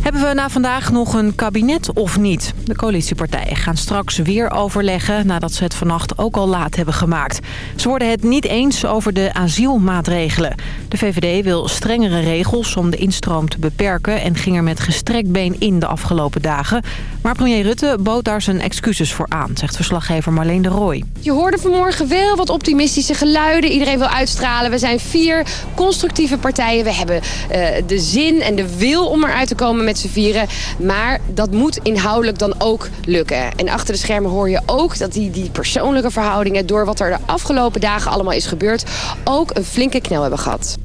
Hebben we na vandaag nog een kabinet of niet? De coalitiepartijen gaan straks weer overleggen nadat ze het vannacht ook al laat hebben gemaakt. Ze worden het niet eens over de asielmaatregelen. De VVD wil strengere regels om de instroom te beperken en ging er met gestrekt been in de afgelopen dagen. Maar premier Rutte bood daar zijn excuses voor aan, zegt verslaggever Marleen de Rooij. Je hoorde vanmorgen wel wat optimistische geluiden. Iedereen wil uitstralen. We zijn vier constructieve partijen. We hebben uh, de zin en de wil om eruit te komen met vieren. Maar dat moet inhoudelijk dan ook lukken. En achter de schermen hoor je ook dat die, die persoonlijke verhoudingen... door wat er de afgelopen dagen allemaal is gebeurd... ook een flinke knel hebben gehad.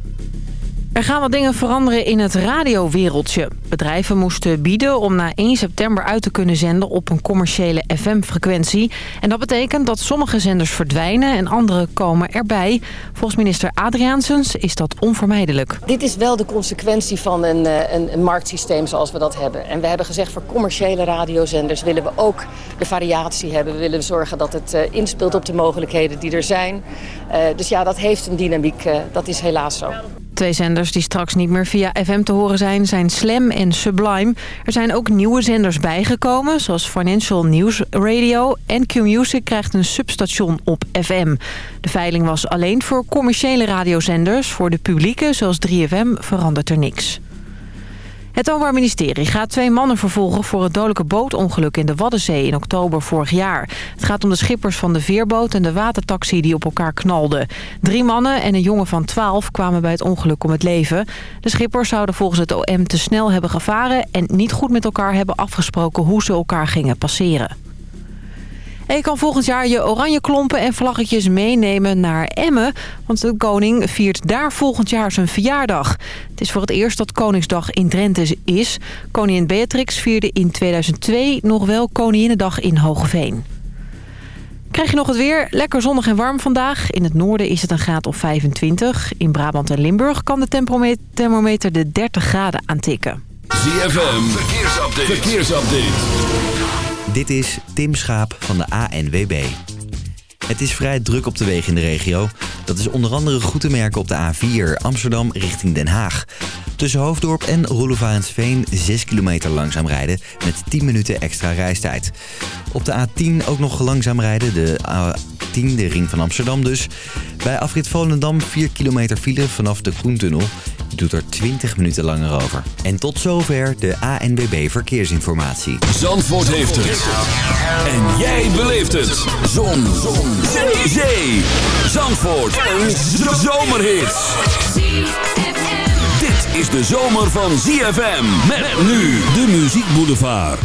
Er gaan wat dingen veranderen in het radiowereldje. Bedrijven moesten bieden om na 1 september uit te kunnen zenden op een commerciële FM-frequentie. En dat betekent dat sommige zenders verdwijnen en andere komen erbij. Volgens minister Adriaansens is dat onvermijdelijk. Dit is wel de consequentie van een, eh, een, een marktsysteem zoals we dat hebben. En we hebben gezegd voor commerciële radiozenders willen we ook de variatie hebben. We willen zorgen dat het eh, inspeelt op de mogelijkheden die er zijn. Uh, dus ja, dat heeft een dynamiek. dat is helaas zo. Twee zenders die straks niet meer via FM te horen zijn, zijn Slam en Sublime. Er zijn ook nieuwe zenders bijgekomen, zoals Financial News Radio. En Q-Music krijgt een substation op FM. De veiling was alleen voor commerciële radiozenders. Voor de publieke, zoals 3FM, verandert er niks. Het Openbaar Ministerie gaat twee mannen vervolgen voor het dodelijke bootongeluk in de Waddenzee in oktober vorig jaar. Het gaat om de schippers van de veerboot en de watertaxi die op elkaar knalden. Drie mannen en een jongen van 12 kwamen bij het ongeluk om het leven. De schippers zouden volgens het OM te snel hebben gevaren en niet goed met elkaar hebben afgesproken hoe ze elkaar gingen passeren. En je kan volgend jaar je oranje klompen en vlaggetjes meenemen naar Emmen. Want de koning viert daar volgend jaar zijn verjaardag. Het is voor het eerst dat Koningsdag in Drenthe is. Koningin Beatrix vierde in 2002 nog wel Koninginnedag in Hogeveen. Krijg je nog het weer? Lekker zonnig en warm vandaag. In het noorden is het een graad of 25. In Brabant en Limburg kan de thermometer de 30 graden aantikken. ZFM, verkeersupdate. verkeersupdate. Dit is Tim Schaap van de ANWB. Het is vrij druk op de wegen in de regio. Dat is onder andere goed te merken op de A4 Amsterdam richting Den Haag. Tussen Hoofddorp en Roelevarensveen 6 kilometer langzaam rijden met 10 minuten extra reistijd. Op de A10 ook nog langzaam rijden, de A10, de ring van Amsterdam dus. Bij afrit Volendam 4 kilometer file vanaf de Koentunnel. Doet er 20 minuten langer over. En tot zover de ANBB Verkeersinformatie. Zandvoort heeft het. En jij beleeft het. Zon. Zon. Zee. Zee. Zandvoort. Een zomerhit. Dit is de zomer van ZFM. Met nu de Muziek Boulevard.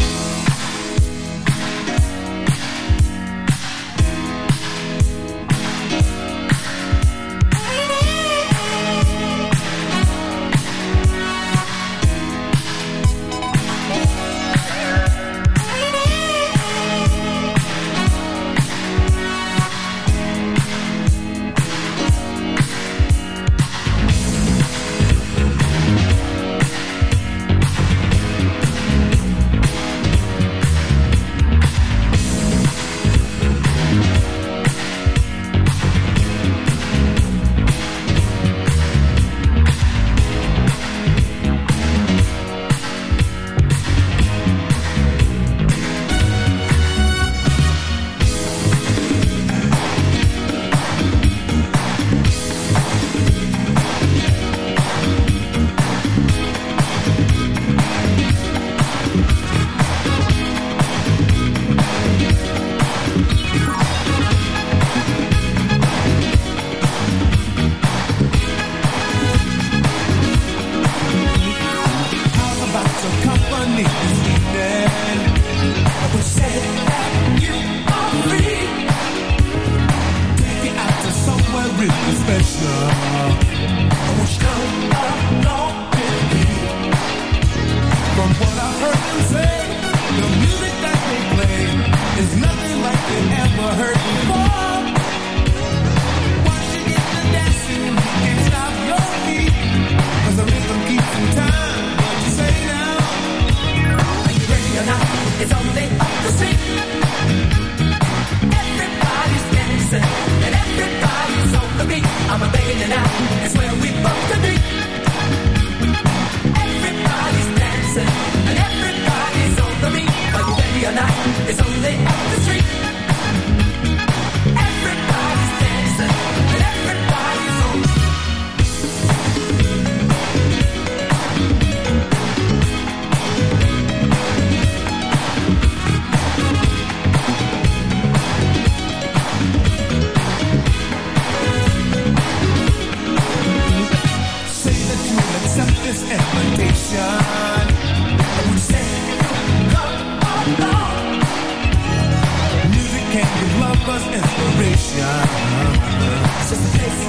give. Just.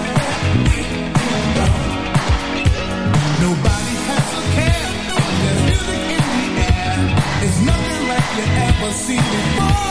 Nobody has a care. There's music in the air. It's nothing like you ever seen before.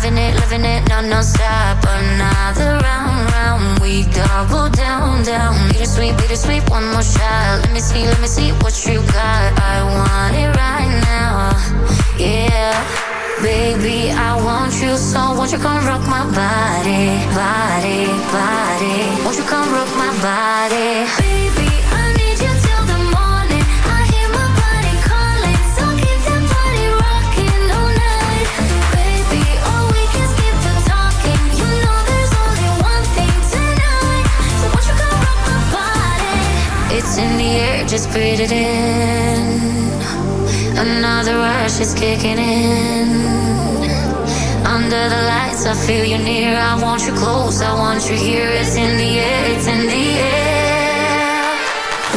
Living it, living it, no, no stop. Another round, round, we double down, down. Bittersweet, bittersweet, one more shot. Let me see, let me see what you got. I want it right now, yeah. Baby, I want you so. Won't you come rock my body, body, body? Won't you come rock my body? In the air, just breathe it in. Another rush is kicking in. Under the lights, I feel you near. I want you close, I want you here. It's in the air, it's in the air.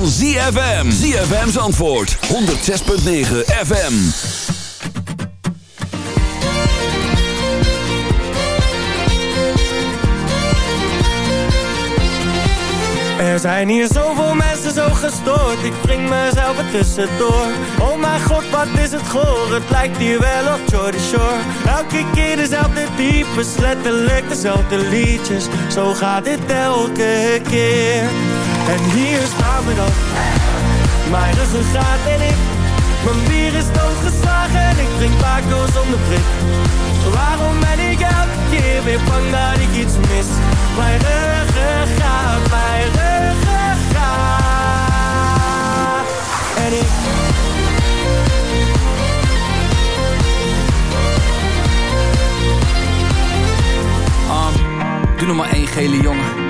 Van ZFM. ZFM's antwoord. 106.9 FM. Er zijn hier zoveel mensen zo gestoord. Ik breng mezelf er tussendoor. Oh mijn god, wat is het goor? Het lijkt hier wel op Jordy Shore. Elke keer dezelfde types Letterlijk dezelfde liedjes. Zo gaat dit elke keer En hier staan we dan Mijn ruggengraat en ik Mijn bier is doodgeslagen En ik drink Paco zonder prik Waarom ben ik elke keer weer bang dat ik iets mis? Mijn ruggengraat, mijn ruggengraat. En ik... Doe nog maar één gele jongen.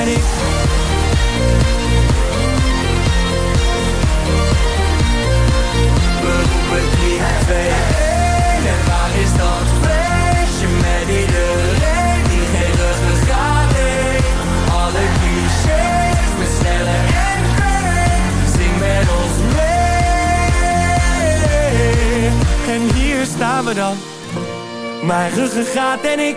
En ik... We roepen 3, 2, 1 En waar is dat feestje met iedereen die geen ruggengraat heeft? Alle clichés met Snelle en Craig Zing met ons mee En hier staan we dan Mijn ruggengraat en ik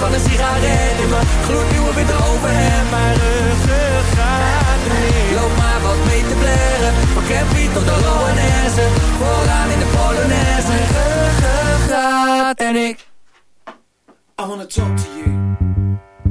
Van een sigaret in mijn gloednieuwe witte overhemd. Mijn ruggengraat remix. Loop maar wat mee te blaren. Van Campy tot de Loanesse. Vooraan in de Polonaise. Ruggengraat en ik. I wanna talk to you.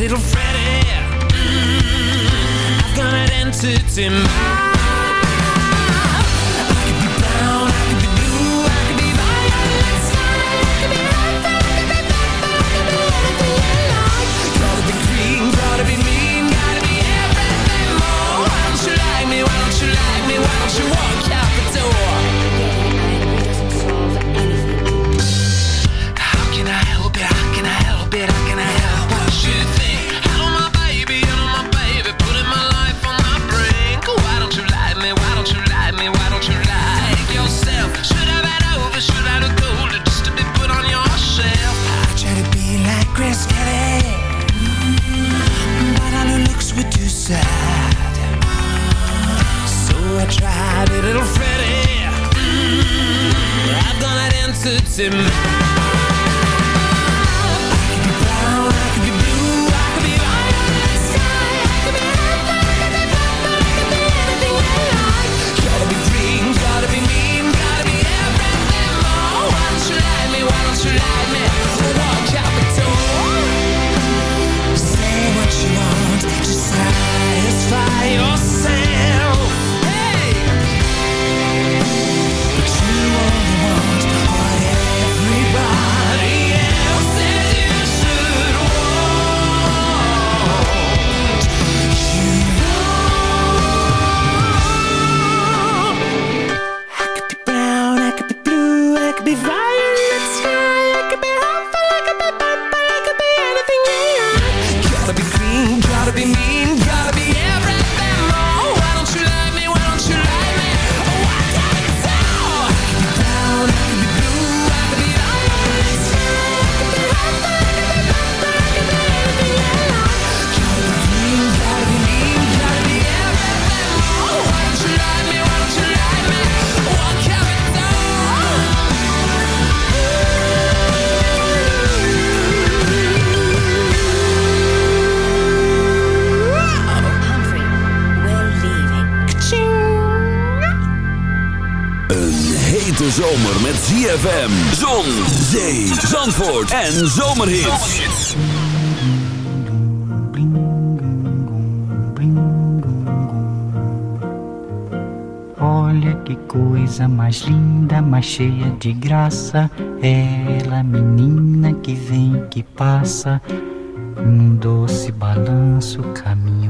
little Freddie. Mm, I've got an entity mind. fix him. in en zomerhits. Olha que coisa mais linda, mais cheia de graça. Ela, menina que vem, que passa, num doce balanço, caminho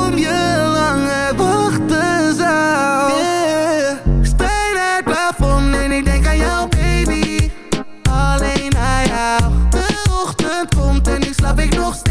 dat ik nog steeds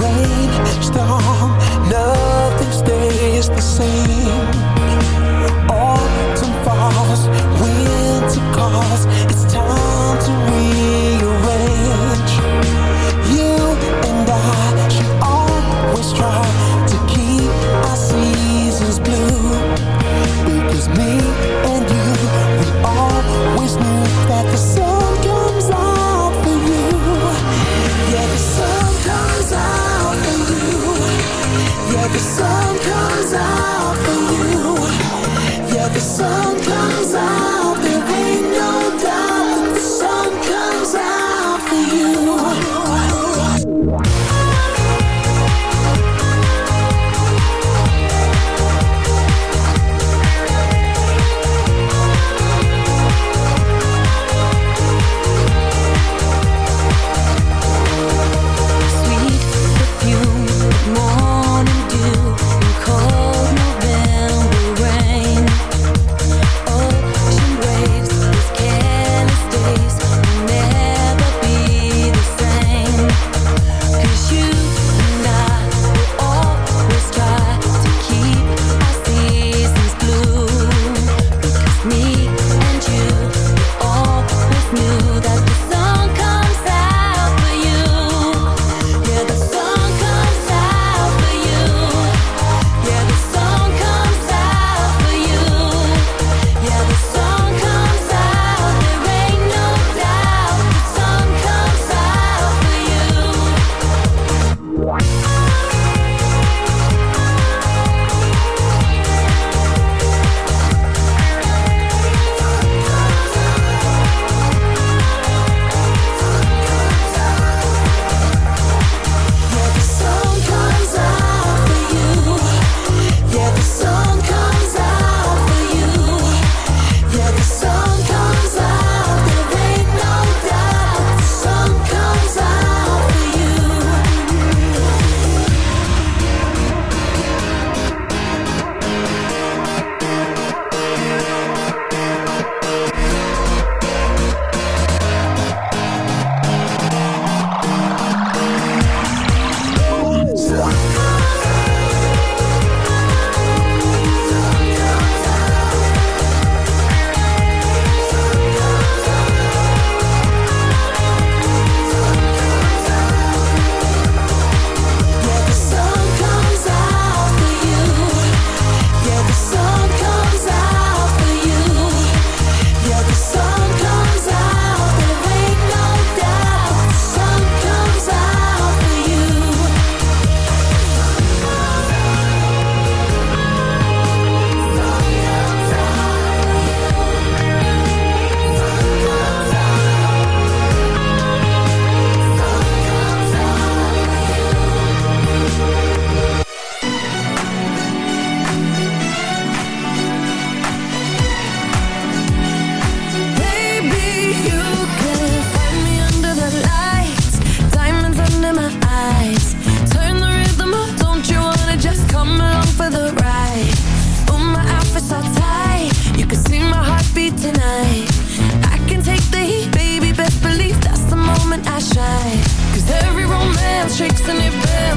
rain, storm, nothing stays the same.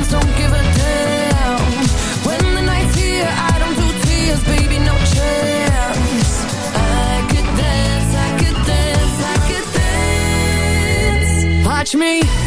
Don't give a damn. When the night's here, I don't do tears Baby, no chance. I could dance, I could dance, I could dance. Watch me.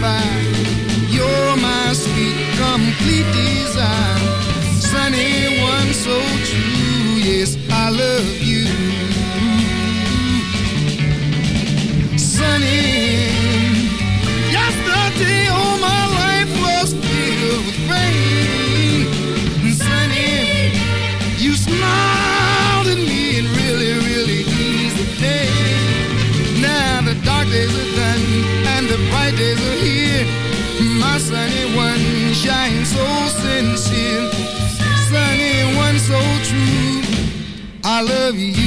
nature's. You're my sweet, complete desire. Sunny, one so I love you.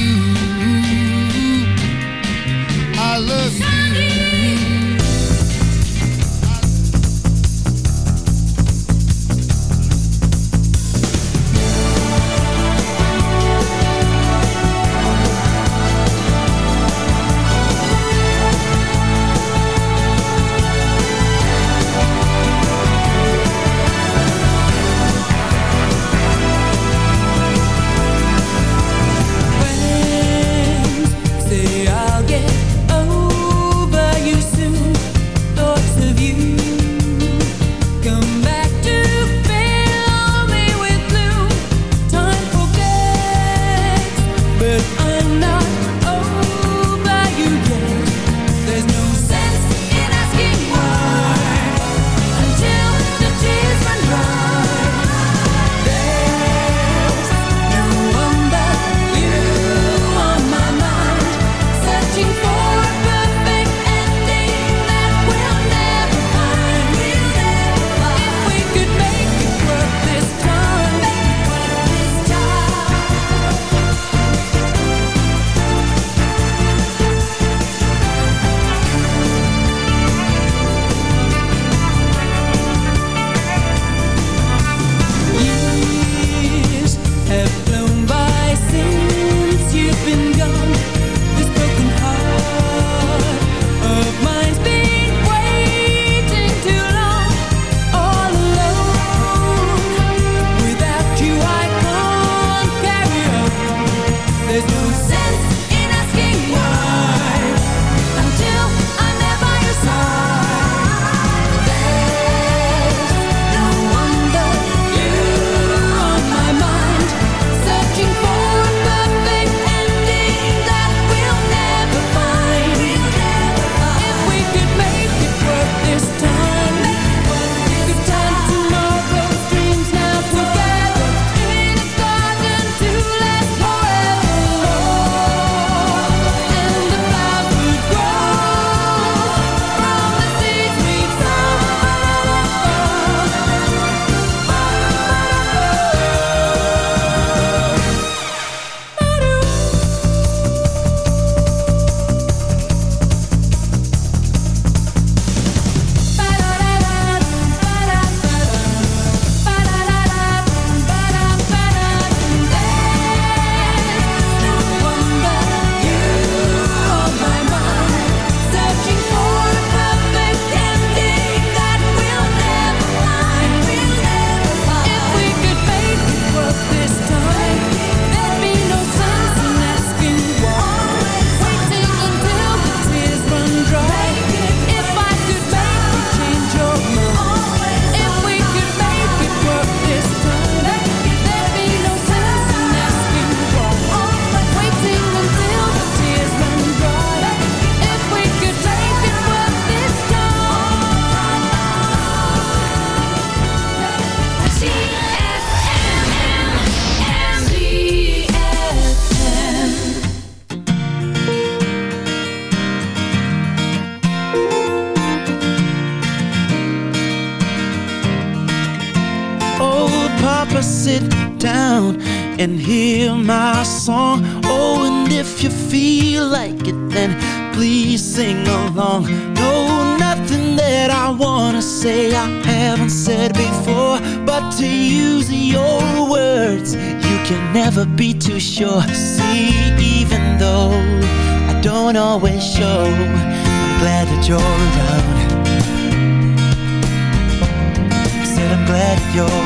sure. See, even though I don't always show, I'm glad that you're around. I said I'm glad you're